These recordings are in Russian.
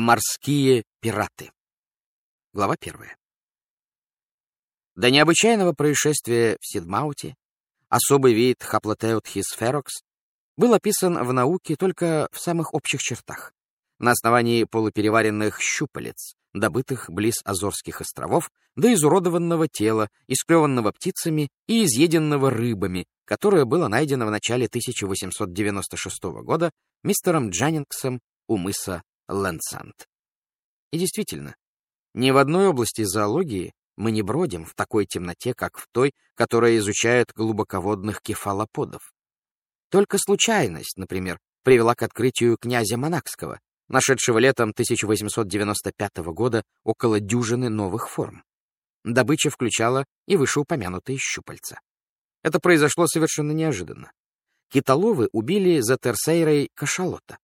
Морские пираты. Глава первая. До необычайного происшествия в Сидмауте особый вид Хаплотеутхис ферокс был описан в науке только в самых общих чертах, на основании полупереваренных щупалец, добытых близ Азорских островов, до изуродованного тела, исклеванного птицами и изъеденного рыбами, которое было найдено в начале 1896 года мистером Джаннингсом у мыса Лэнсант. И действительно, ни в одной области зоологии мы не бродим в такой темноте, как в той, которая изучает глубоководных кефалоподов. Только случайность, например, привела к открытию князя Монакского, нашедшего летом 1895 года около дюжины новых форм. Добыча включала и вышеупомянутые щупальца. Это произошло совершенно неожиданно. Китоловы убили за Терсейрой кашалота.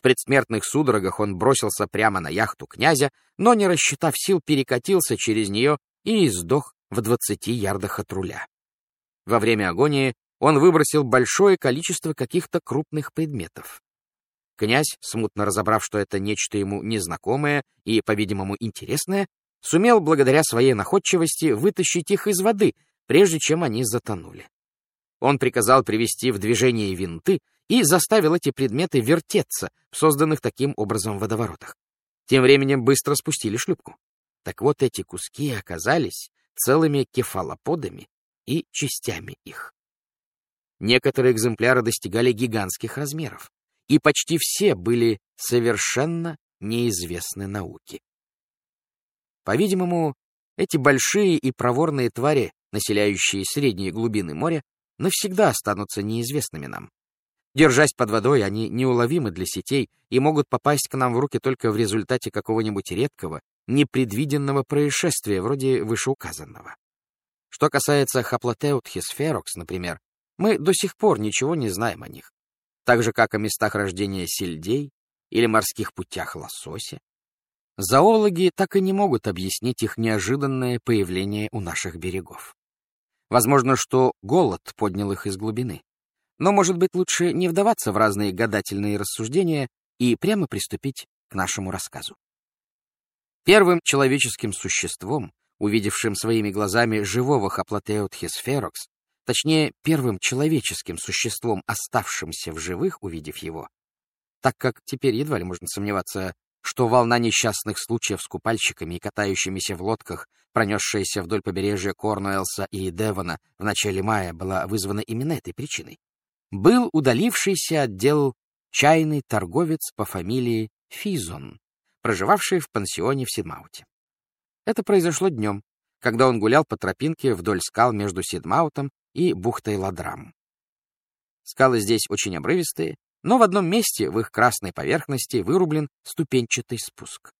В предсмертных судорогах он бросился прямо на яхту князя, но, не рассчитав сил, перекатился через нее и издох в двадцати ярдах от руля. Во время агонии он выбросил большое количество каких-то крупных предметов. Князь, смутно разобрав, что это нечто ему незнакомое и, по-видимому, интересное, сумел благодаря своей находчивости вытащить их из воды, прежде чем они затонули. Он приказал привести в движение винты и заставил эти предметы вертеться в созданных таким образом водоворотах. Тем временем быстро спустили шлюпку. Так вот, эти куски оказались целыми кефалоподами и частями их. Некоторые экземпляры достигали гигантских размеров, и почти все были совершенно неизвестны науке. По-видимому, эти большие и проворные твари, населяющие средние глубины моря, навсегда останутся неизвестными нам. Держась под водой, они неуловимы для сетей и могут попасть к нам в руки только в результате какого-нибудь редкого, непредвиденного происшествия, вроде вышеуказанного. Что касается Хаплотеутхис ферокс, например, мы до сих пор ничего не знаем о них, так же, как о местах рождения сельдей или морских путях лосося. Зоологи так и не могут объяснить их неожиданное появление у наших берегов. Возможно, что голод поднял их из глубины. Но, может быть, лучше не вдаваться в разные гадательные рассуждения и прямо приступить к нашему рассказу. Первым человеческим существом, увидевшим своими глазами живого Хаплотеотхис ферокс, точнее, первым человеческим существом, оставшимся в живых, увидев его, так как теперь едва ли можно сомневаться, что волна несчастных случаев с купальщиками и катающимися в лодках, пронесшаяся вдоль побережья Корнуэлса и Девона в начале мая, была вызвана именно этой причиной, был удалившийся отдел чайный торговец по фамилии Физон, проживавший в пансионе в Сидмауте. Это произошло днем, когда он гулял по тропинке вдоль скал между Сидмаутом и бухтой Ладрам. Скалы здесь очень обрывистые, но в одном месте в их красной поверхности вырублен ступенчатый спуск.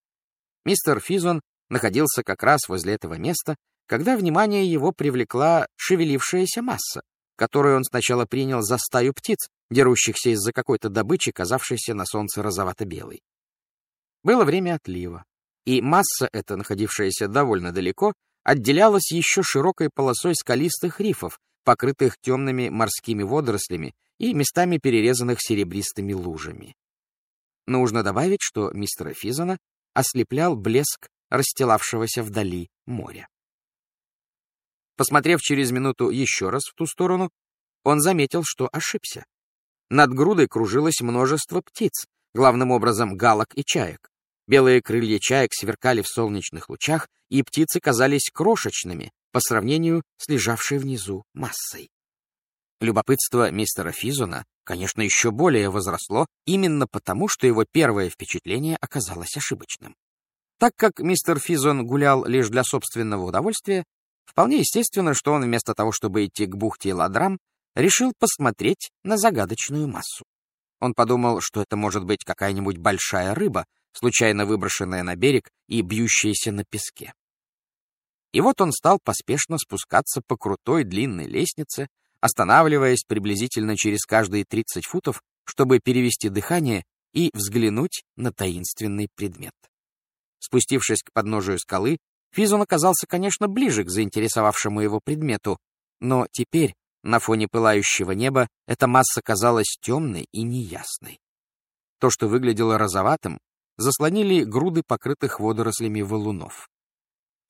Мистер Физон находился как раз возле этого места, когда внимание его привлекла шевелившаяся масса, которую он сначала принял за стаю птиц, дерущихся из-за какой-то добычи, казавшейся на солнце розовато-белой. Было время отлива, и масса эта, находившаяся довольно далеко, отделялась еще широкой полосой скалистых рифов, покрытых темными морскими водорослями и местами перерезанных серебристыми лужами. Нужно добавить, что мистера Физона ослеплял блеск расстилавшегося вдали моря. Посмотрев через минуту еще раз в ту сторону, он заметил, что ошибся. Над грудой кружилось множество птиц, главным образом галок и чаек. Белые крылья чаек сверкали в солнечных лучах, и птицы казались крошечными по сравнению с лежавшей внизу массой. Любопытство мистера Физона, конечно, еще более возросло, именно потому, что его первое впечатление оказалось ошибочным. Так как мистер Физон гулял лишь для собственного удовольствия, Вполне естественно, что он вместо того, чтобы идти к бухте Ладрам, решил посмотреть на загадочную массу. Он подумал, что это может быть какая-нибудь большая рыба, случайно выброшенная на берег и бьющаяся на песке. И вот он стал поспешно спускаться по крутой длинной лестнице, останавливаясь приблизительно через каждые 30 футов, чтобы перевести дыхание и взглянуть на таинственный предмет. Спустившись к подножию скалы, Физон оказался, конечно, ближе к заинтересовавшему его предмету, но теперь, на фоне пылающего неба, эта масса казалась темной и неясной. То, что выглядело розоватым, заслонили груды покрытых водорослями валунов.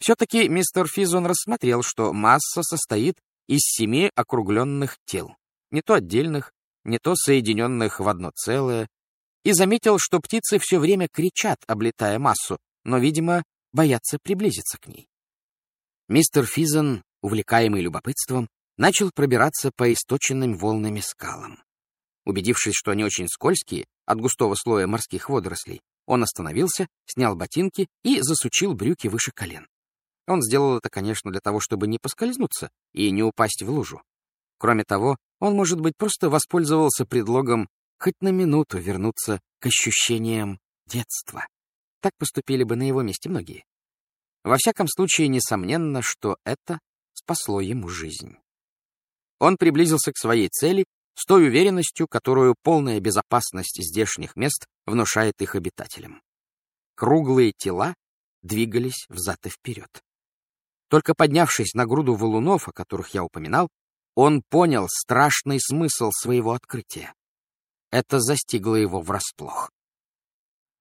Все-таки мистер Физон рассмотрел, что масса состоит из семи округленных тел, не то отдельных, не то соединенных в одно целое, и заметил, что птицы все время кричат, облетая массу, но, видимо, боятся приблизиться к ней. Мистер Физон, увлекаемый любопытством, начал пробираться по источенным волнами скалам. Убедившись, что они очень скользкие от густого слоя морских водорослей, он остановился, снял ботинки и засучил брюки выше колен. Он сделал это, конечно, для того, чтобы не поскользнуться и не упасть в лужу. Кроме того, он, может быть, просто воспользовался предлогом хоть на минуту вернуться к ощущениям детства. Так поступили бы на его месте многие. Во всяком случае, несомненно, что это спасло ему жизнь. Он приблизился к своей цели с той уверенностью, которую полная безопасность здешних мест внушает их обитателям. Круглые тела двигались взад и вперед. Только поднявшись на груду валунов, о которых я упоминал, он понял страшный смысл своего открытия. Это застигло его врасплох.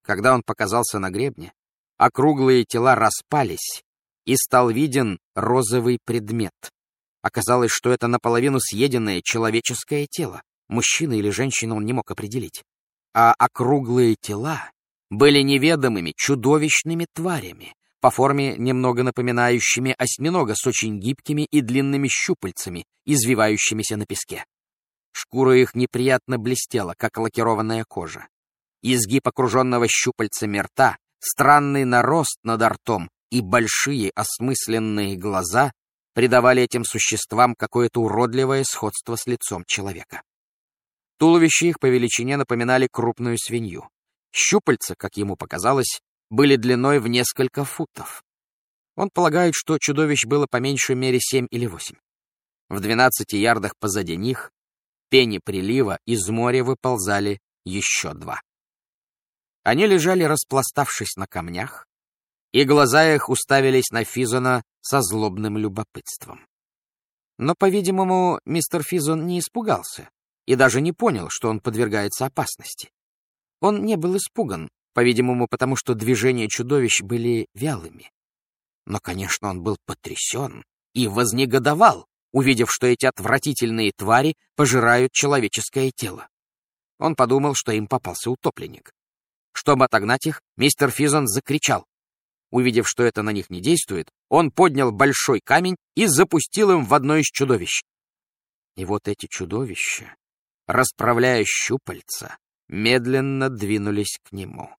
Когда он показался на гребне, округлые тела распались, и стал виден розовый предмет. Оказалось, что это наполовину съеденное человеческое тело. Мужчина или женщина он не мог определить. А округлые тела были неведомыми, чудовищными тварями, по форме немного напоминающими осьминога с очень гибкими и длинными щупальцами, извивающимися на песке. Шкура их неприятно блестела, как лакированная кожа. Изгиб окруженного щупальцами рта, странный нарост над ртом и большие осмысленные глаза придавали этим существам какое-то уродливое сходство с лицом человека. Туловища их по величине напоминали крупную свинью. Щупальца, как ему показалось, были длиной в несколько футов. Он полагает, что чудовищ было по меньшей мере семь или восемь. В двенадцати ярдах позади них, пени прилива, из моря выползали еще два. Они лежали, распластавшись на камнях, и глаза их уставились на Физона со злобным любопытством. Но, по-видимому, мистер Физон не испугался и даже не понял, что он подвергается опасности. Он не был испуган, по-видимому, потому что движения чудовищ были вялыми. Но, конечно, он был потрясен и вознегодовал, увидев, что эти отвратительные твари пожирают человеческое тело. Он подумал, что им попался утопленник. Чтобы отогнать их, мистер Физон закричал. Увидев, что это на них не действует, он поднял большой камень и запустил им в одно из чудовищ. И вот эти чудовища, расправляя щупальца, медленно двинулись к нему.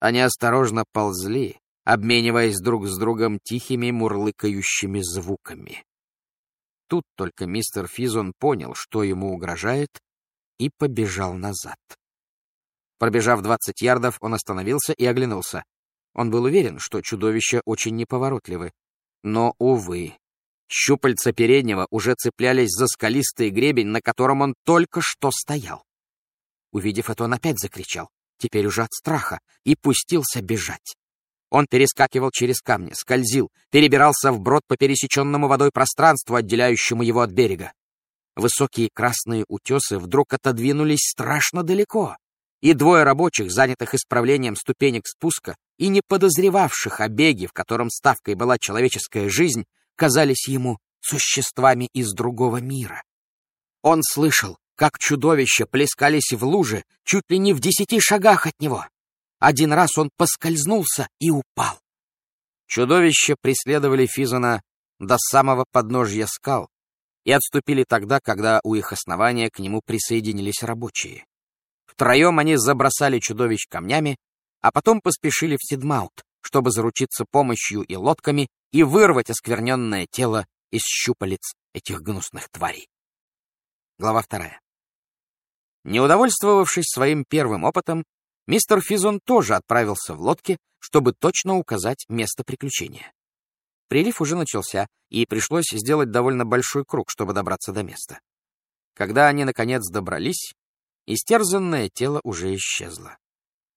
Они осторожно ползли, обмениваясь друг с другом тихими мурлыкающими звуками. Тут только мистер Физон понял, что ему угрожает, и побежал назад. Пробежав двадцать ярдов, он остановился и оглянулся. Он был уверен, что чудовища очень неповоротливы. Но, увы, щупальца переднего уже цеплялись за скалистый гребень, на котором он только что стоял. Увидев это, он опять закричал, теперь уже от страха, и пустился бежать. Он перескакивал через камни, скользил, перебирался вброд по пересеченному водой пространству, отделяющему его от берега. Высокие красные утесы вдруг отодвинулись страшно далеко, и двое рабочих, занятых исправлением ступенек спуска и не подозревавших о беге, в котором ставкой была человеческая жизнь, казались ему существами из другого мира. Он слышал, как чудовища плескались в луже чуть ли не в десяти шагах от него. Один раз он поскользнулся и упал. Чудовища преследовали Физона до самого подножья скал и отступили тогда, когда у их основания к нему присоединились рабочие. Втроем они забросали чудовищ камнями, а потом поспешили в Сидмаут, чтобы заручиться помощью и лодками и вырвать оскверненное тело из щупалец этих гнусных тварей. Глава вторая. Не удовольствовавшись своим первым опытом, мистер Физон тоже отправился в лодке, чтобы точно указать место приключения. Прилив уже начался, и пришлось сделать довольно большой круг, чтобы добраться до места. Когда они, наконец, добрались, истерзанное тело уже исчезло.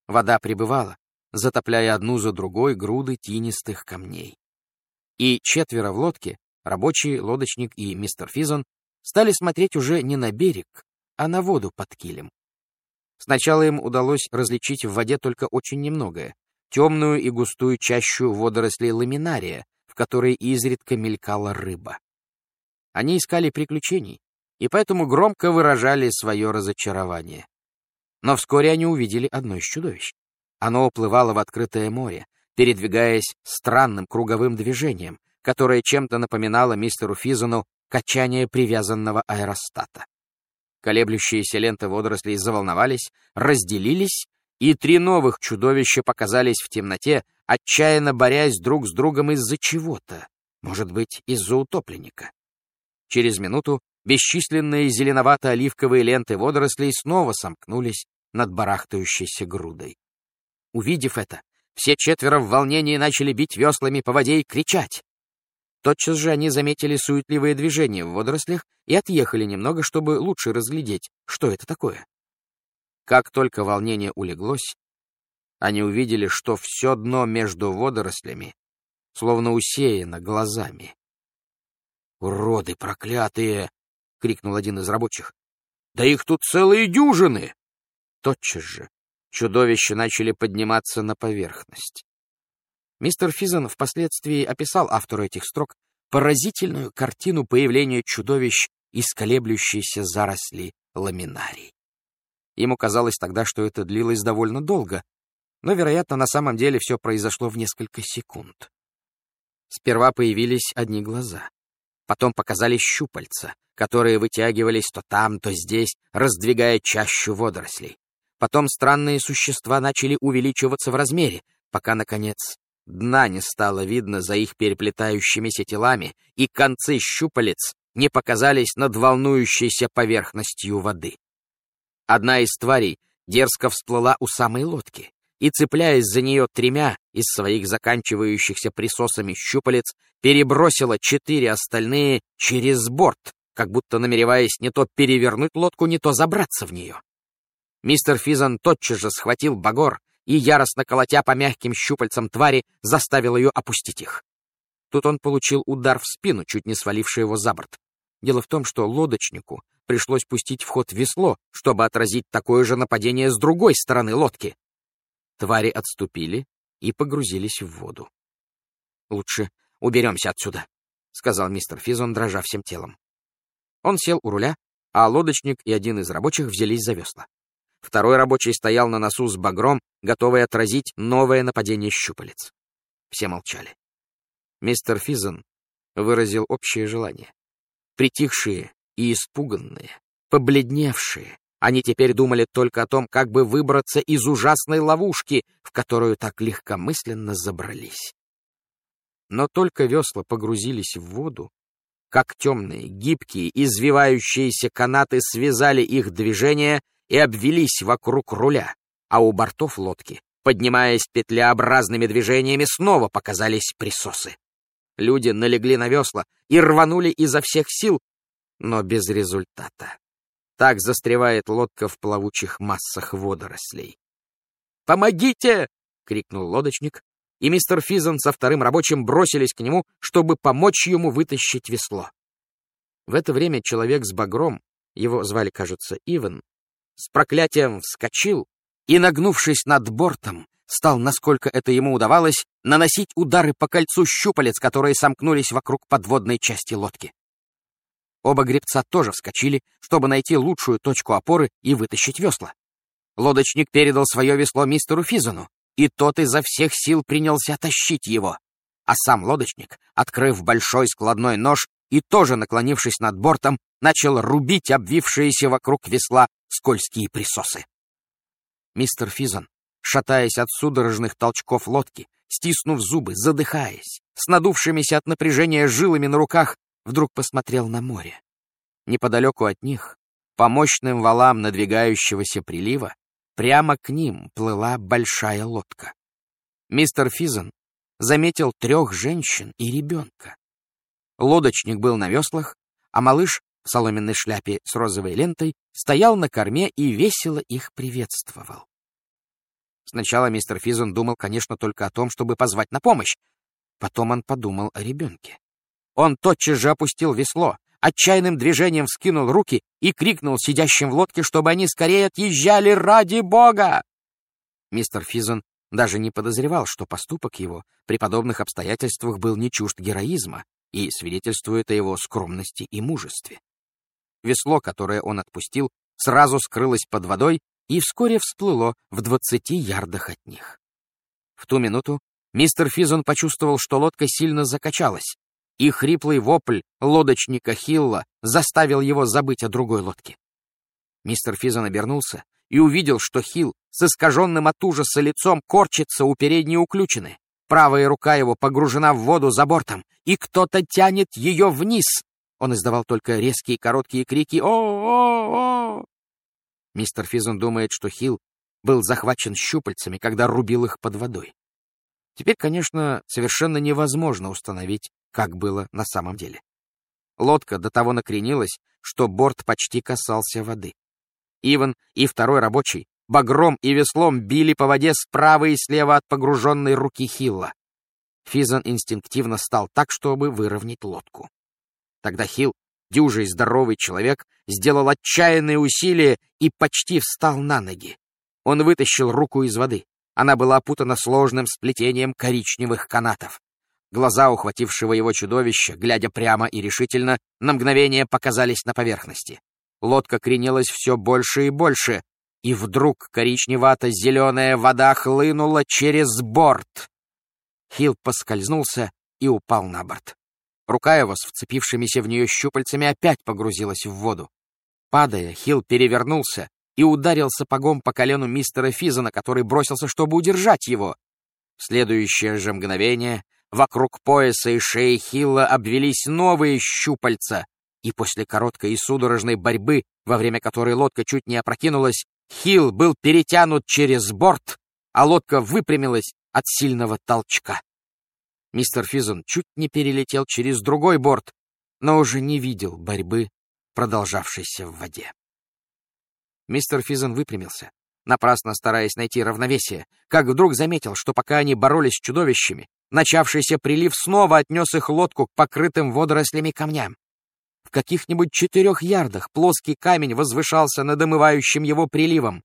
Вода прибывала, затопляя одну за другой груды тинистых камней. И четверо в лодке, рабочий, лодочник и мистер Физон, стали смотреть уже не на берег, а на воду под килем. Сначала им удалось различить в воде только очень немногое — темную и густую чащу водорослей ламинария, в которой изредка мелькала рыба. Они искали приключений, и поэтому громко выражали свое разочарование. Но вскоре они увидели одно из чудовищ. Оно уплывало в открытое море, передвигаясь странным круговым движением, которое чем-то напоминало мистеру Физону качание привязанного аэростата. Колеблющиеся ленты водорослей заволновались, разделились, и три новых чудовища показались в темноте, отчаянно борясь друг с другом из-за чего-то, может быть, из-за утопленника. Через минуту бесчисленные зеленовато-оливковые ленты водорослей снова сомкнулись над барахтающейся грудой. Увидев это, все четверо в волнении начали бить веслами по воде и кричать. Тотчас же они заметили суетливые движения в водорослях и отъехали немного, чтобы лучше разглядеть, что это такое. Как только волнение улеглось, они увидели, что все дно между водорослями словно усеяно глазами. «Уроды проклятые!» — крикнул один из рабочих. «Да их тут целые дюжины!» Тотчас же чудовища начали подниматься на поверхность. Мистер Физан впоследствии описал автору этих строк поразительную картину появления чудовищ из колеблющейся заросли ламинарий. Ему казалось тогда, что это длилось довольно долго, но, вероятно, на самом деле все произошло в несколько секунд. Сперва появились одни глаза, потом показались щупальца, которые вытягивались то там, то здесь, раздвигая чащу водорослей. Потом странные существа начали увеличиваться в размере, пока, наконец, Дна не стало видно за их переплетающимися телами, и концы щупалец не показались над волнующейся поверхностью воды. Одна из тварей дерзко всплыла у самой лодки и, цепляясь за нее тремя из своих заканчивающихся присосами щупалец, перебросила четыре остальные через борт, как будто намереваясь не то перевернуть лодку, не то забраться в нее. Мистер Физан тотчас же схватил багор и, яростно колотя по мягким щупальцам твари, заставил ее опустить их. Тут он получил удар в спину, чуть не сваливший его за борт. Дело в том, что лодочнику пришлось пустить в ход весло, чтобы отразить такое же нападение с другой стороны лодки. Твари отступили и погрузились в воду. «Лучше уберемся отсюда», — сказал мистер Физон, дрожа всем телом. Он сел у руля, а лодочник и один из рабочих взялись за весла. Второй рабочий стоял на носу с багром, готовый отразить новое нападение щупалец. Все молчали. Мистер Физен выразил общее желание. Притихшие и испуганные, побледневшие, они теперь думали только о том, как бы выбраться из ужасной ловушки, в которую так легкомысленно забрались. Но только весла погрузились в воду, как темные, гибкие, извивающиеся канаты связали их движение и обвелись вокруг руля, а у бортов лодки, поднимаясь петлеобразными движениями, снова показались присосы. Люди налегли на весла и рванули изо всех сил, но без результата. Так застревает лодка в плавучих массах водорослей. «Помогите!» — крикнул лодочник, и мистер Физон со вторым рабочим бросились к нему, чтобы помочь ему вытащить весло. В это время человек с багром, его звали, кажется, Иван, с проклятием вскочил и, нагнувшись над бортом, стал, насколько это ему удавалось, наносить удары по кольцу щупалец, которые сомкнулись вокруг подводной части лодки. Оба гребца тоже вскочили, чтобы найти лучшую точку опоры и вытащить весла. Лодочник передал свое весло мистеру Физону, и тот изо всех сил принялся тащить его. А сам лодочник, открыв большой складной нож и тоже наклонившись над бортом, начал рубить обвившиеся вокруг весла скользкие присосы. Мистер Физон, шатаясь от судорожных толчков лодки, стиснув зубы, задыхаясь, с надувшимися от напряжения жилами на руках, вдруг посмотрел на море. Неподалеку от них, по мощным валам надвигающегося прилива, прямо к ним плыла большая лодка. Мистер Физон заметил трех женщин и ребенка. Лодочник был на веслах, а малыш в соломенной шляпе с розовой лентой стоял на корме и весело их приветствовал. Сначала мистер Физон думал, конечно, только о том, чтобы позвать на помощь. Потом он подумал о ребенке. Он тотчас же опустил весло, отчаянным движением вскинул руки и крикнул сидящим в лодке, чтобы они скорее отъезжали ради бога. Мистер Физон даже не подозревал, что поступок его при подобных обстоятельствах был не чужд героизма и свидетельствует о его скромности и мужестве. Весло, которое он отпустил, сразу скрылось под водой и вскоре всплыло в двадцати ярдах от них. В ту минуту мистер Физон почувствовал, что лодка сильно закачалась, и хриплый вопль лодочника Хилла заставил его забыть о другой лодке. Мистер Физон обернулся и увидел, что Хилл с искаженным от ужаса лицом корчится у передней уключины. Правая рука его погружена в воду за бортом, и кто-то тянет ее вниз. Он издавал только резкие короткие крики «О-о-о!». Мистер Физон думает, что Хилл был захвачен щупальцами, когда рубил их под водой. Теперь, конечно, совершенно невозможно установить, как было на самом деле. Лодка до того накренилась, что борт почти касался воды. Иван и второй рабочий багром и веслом били по воде справа и слева от погруженной руки Хилла. Физан инстинктивно стал так, чтобы выровнять лодку. Тогда Хилл, дюжий здоровый человек, сделал отчаянные усилия и почти встал на ноги. Он вытащил руку из воды. Она была опутана сложным сплетением коричневых канатов. Глаза ухватившего его чудовища, глядя прямо и решительно, на мгновение показались на поверхности. Лодка кренилась все больше и больше, и вдруг коричневато-зеленая вода хлынула через борт. Хилл поскользнулся и упал на борт. Рука его с вцепившимися в нее щупальцами опять погрузилась в воду. Падая, Хилл перевернулся и ударил сапогом по колену мистера Физана, который бросился, чтобы удержать его. В следующее же мгновение вокруг пояса и шеи Хилла обвелись новые щупальца, и после короткой и судорожной борьбы, во время которой лодка чуть не опрокинулась, Хилл был перетянут через борт, а лодка выпрямилась от сильного толчка. Мистер Физон чуть не перелетел через другой борт, но уже не видел борьбы, продолжавшейся в воде. Мистер Физон выпрямился, напрасно стараясь найти равновесие, как вдруг заметил, что пока они боролись с чудовищами, начавшийся прилив снова отнес их лодку к покрытым водорослями камням. В каких-нибудь четырех ярдах плоский камень возвышался над омывающим его приливом.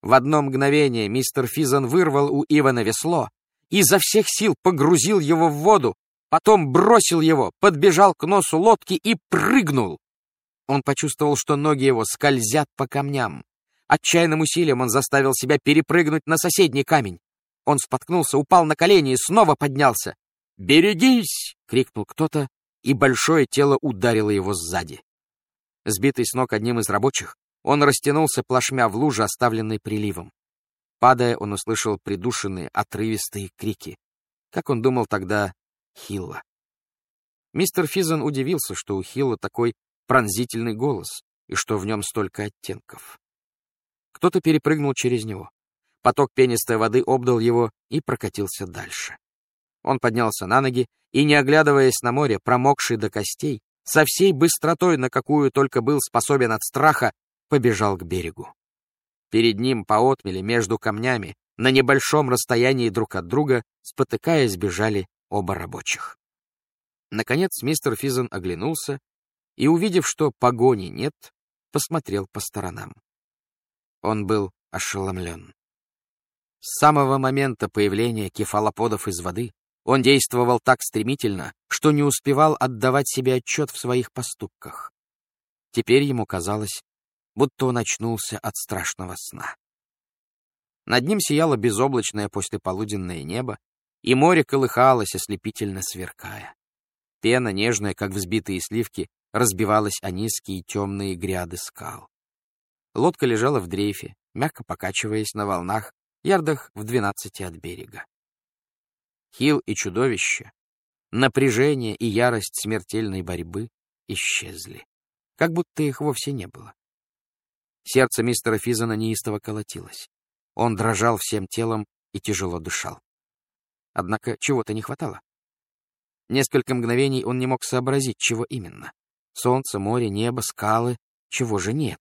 В одно мгновение мистер Физан вырвал у Ивана весло, и изо всех сил погрузил его в воду, потом бросил его, подбежал к носу лодки и прыгнул. Он почувствовал, что ноги его скользят по камням. Отчаянным усилием он заставил себя перепрыгнуть на соседний камень. Он споткнулся, упал на колени и снова поднялся. «Берегись!» — крикнул кто-то, и большое тело ударило его сзади. Сбитый с ног одним из рабочих, он растянулся плашмя в луже, оставленной приливом. Падая, он услышал придушенные, отрывистые крики. Как он думал тогда, Хилла. Мистер Физон удивился, что у Хилла такой пронзительный голос и что в нем столько оттенков. Кто-то перепрыгнул через него. Поток пенистой воды обдал его и прокатился дальше. Он поднялся на ноги и, не оглядываясь на море, промокший до костей, со всей быстротой, на какую только был способен от страха, побежал к берегу. Перед ним по отмели между камнями, на небольшом расстоянии друг от друга, спотыкаясь, бежали оба рабочих. Наконец мистер Физен оглянулся и, увидев, что погони нет, посмотрел по сторонам. Он был ошеломлен. С самого момента появления кефалоподов из воды он действовал так стремительно, что не успевал отдавать себе отчет в своих поступках. Теперь ему казалось, будто он очнулся от страшного сна. Над ним сияло безоблачное послеполуденное небо, и море колыхалось, ослепительно сверкая. Пена, нежная, как взбитые сливки, разбивалась о низкие темные гряды скал. Лодка лежала в дрейфе, мягко покачиваясь на волнах, ярдах в двенадцати от берега. Хил и чудовище, напряжение и ярость смертельной борьбы исчезли, как будто их вовсе не было. Сердце мистера Физана неистово колотилось. Он дрожал всем телом и тяжело дышал. Однако чего-то не хватало. Несколько мгновений он не мог сообразить, чего именно. Солнце, море, небо, скалы. Чего же нет?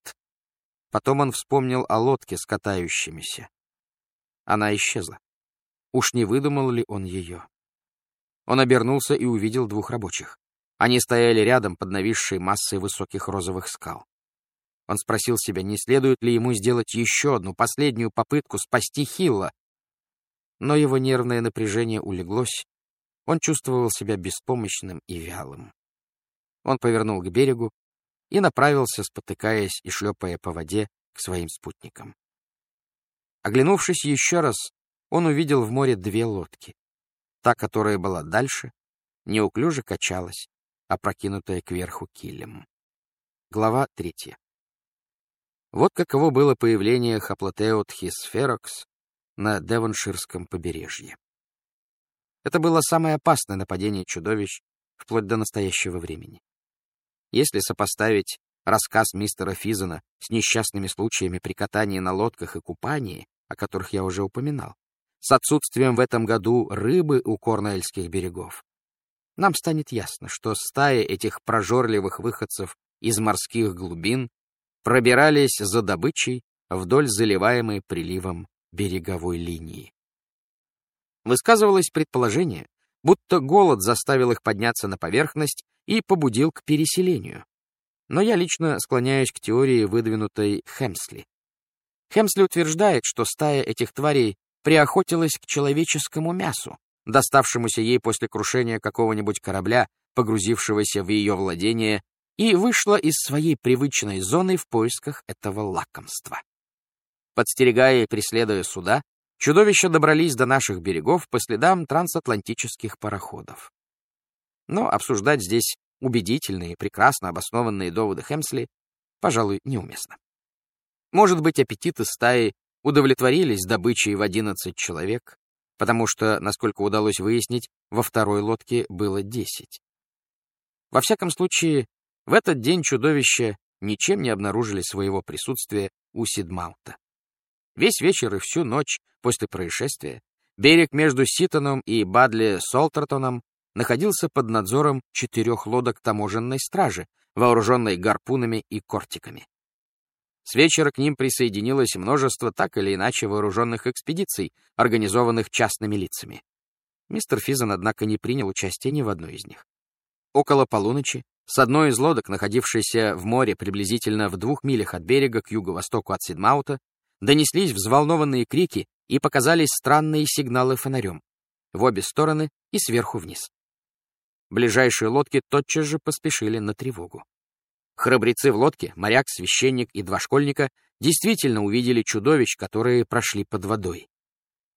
Потом он вспомнил о лодке с катающимися. Она исчезла. Уж не выдумал ли он ее? Он обернулся и увидел двух рабочих. Они стояли рядом под нависшей массой высоких розовых скал. Он спросил себя, не следует ли ему сделать еще одну последнюю попытку спасти Хилла. Но его нервное напряжение улеглось. Он чувствовал себя беспомощным и вялым. Он повернул к берегу и направился, спотыкаясь и шлепая по воде, к своим спутникам. Оглянувшись еще раз, он увидел в море две лодки. Та, которая была дальше, неуклюже качалась, опрокинутая кверху килем. Глава третья. Вот каково было появление Хаплотеотхис на Девонширском побережье. Это было самое опасное нападение чудовищ вплоть до настоящего времени. Если сопоставить рассказ мистера Физена с несчастными случаями при катании на лодках и купании, о которых я уже упоминал, с отсутствием в этом году рыбы у Корнуэльских берегов, нам станет ясно, что стаи этих прожорливых выходцев из морских глубин пробирались за добычей вдоль заливаемой приливом береговой линии. Высказывалось предположение, будто голод заставил их подняться на поверхность и побудил к переселению. Но я лично склоняюсь к теории, выдвинутой Хемсли. Хемсли утверждает, что стая этих тварей приохотилась к человеческому мясу, доставшемуся ей после крушения какого-нибудь корабля, погрузившегося в ее владение и вышла из своей привычной зоны в поисках этого лакомства. Подстерегая и преследуя суда, чудовища добрались до наших берегов по следам трансатлантических пароходов. Но обсуждать здесь убедительные прекрасно обоснованные доводы Хемсли, пожалуй, неуместно. Может быть, аппетиты стаи удовлетворились добычей в 11 человек, потому что, насколько удалось выяснить, во второй лодке было 10. Во всяком случае, в этот день чудовища ничем не обнаружили своего присутствия у Сидмаута. Весь вечер и всю ночь после происшествия берег между Ситоном и Бадли-Солтертоном находился под надзором четырех лодок таможенной стражи, вооруженной гарпунами и кортиками. С вечера к ним присоединилось множество так или иначе вооруженных экспедиций, организованных частными лицами. Мистер Физан, однако, не принял участия ни в одной из них. Около полуночи с одной из лодок, находившейся в море приблизительно в двух милях от берега к юго-востоку от Сидмаута, донеслись взволнованные крики и показались странные сигналы фонарем в обе стороны и сверху вниз. Ближайшие лодки тотчас же поспешили на тревогу. Храбрецы в лодке, моряк, священник и два школьника, действительно увидели чудовищ, которые прошли под водой.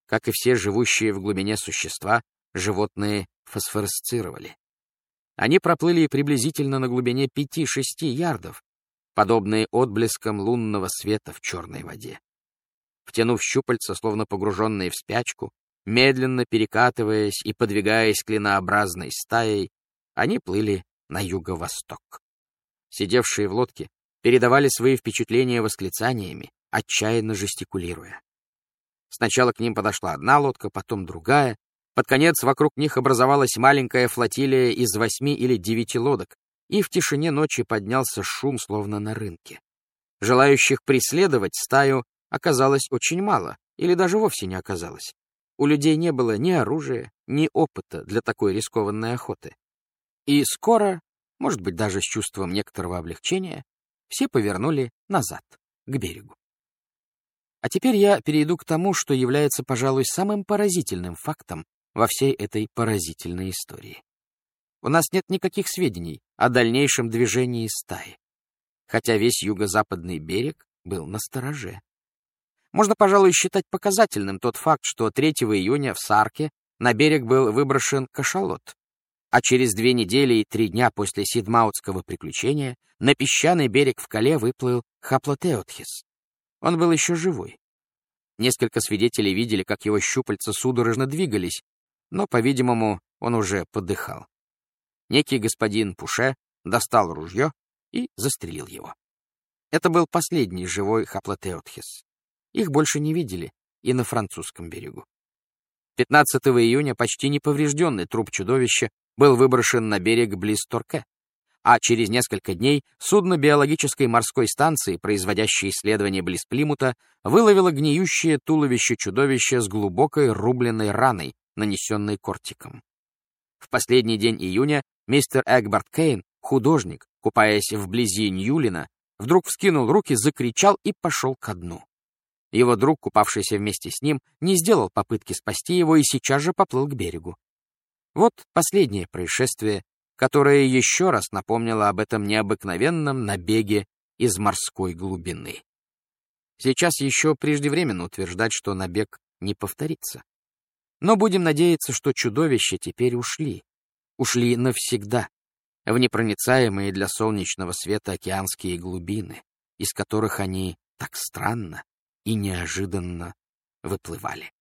Как и все живущие в глубине существа, животные фосфоресцировали. Они проплыли приблизительно на глубине пяти-шести ярдов, подобные отблескам лунного света в черной воде. Втянув щупальца, словно погруженные в спячку, медленно перекатываясь и подвигаясь клинообразной стаей, они плыли на юго-восток. Сидевшие в лодке передавали свои впечатления восклицаниями, отчаянно жестикулируя. Сначала к ним подошла одна лодка, потом другая, под конец вокруг них образовалась маленькая флотилия из восьми или девяти лодок, и в тишине ночи поднялся шум, словно на рынке. Желающих преследовать стаю оказалось очень мало, или даже вовсе не оказалось. У людей не было ни оружия, ни опыта для такой рискованной охоты. И скоро, может быть, даже с чувством некоторого облегчения, все повернули назад, к берегу. А теперь я перейду к тому, что является, пожалуй, самым поразительным фактом во всей этой поразительной истории. У нас нет никаких сведений о дальнейшем движении стаи, хотя весь юго-западный берег был на стороже. Можно, пожалуй, считать показательным тот факт, что 3 июня в Сарке на берег был выброшен кашалот, а через две недели и три дня после Сидмаутского приключения на песчаный берег в Кале выплыл Хаплотеотхис. Он был еще живой. Несколько свидетелей видели, как его щупальца судорожно двигались, но, по-видимому, он уже подыхал. Некий господин Пуше достал ружье и застрелил его. Это был последний живой Хаплотеотхис. Их больше не видели и на французском берегу. 15 июня почти неповрежденный труп чудовища был выброшен на берег близ Торке, а через несколько дней судно биологической морской станции, производящее исследования близ Плимута, выловило гниющее туловище чудовища с глубокой рубленной раной, нанесенной кортиком. В последний день июня Мистер Эгбарт Кейн, художник, купаясь вблизи Ньюлина, вдруг вскинул руки, закричал и пошел ко дну. Его друг, купавшийся вместе с ним, не сделал попытки спасти его и сейчас же поплыл к берегу. Вот последнее происшествие, которое еще раз напомнило об этом необыкновенном набеге из морской глубины. Сейчас еще преждевременно утверждать, что набег не повторится. Но будем надеяться, что чудовища теперь ушли. Ушли навсегда, в непроницаемые для солнечного света океанские глубины, из которых они так странно и неожиданно выплывали.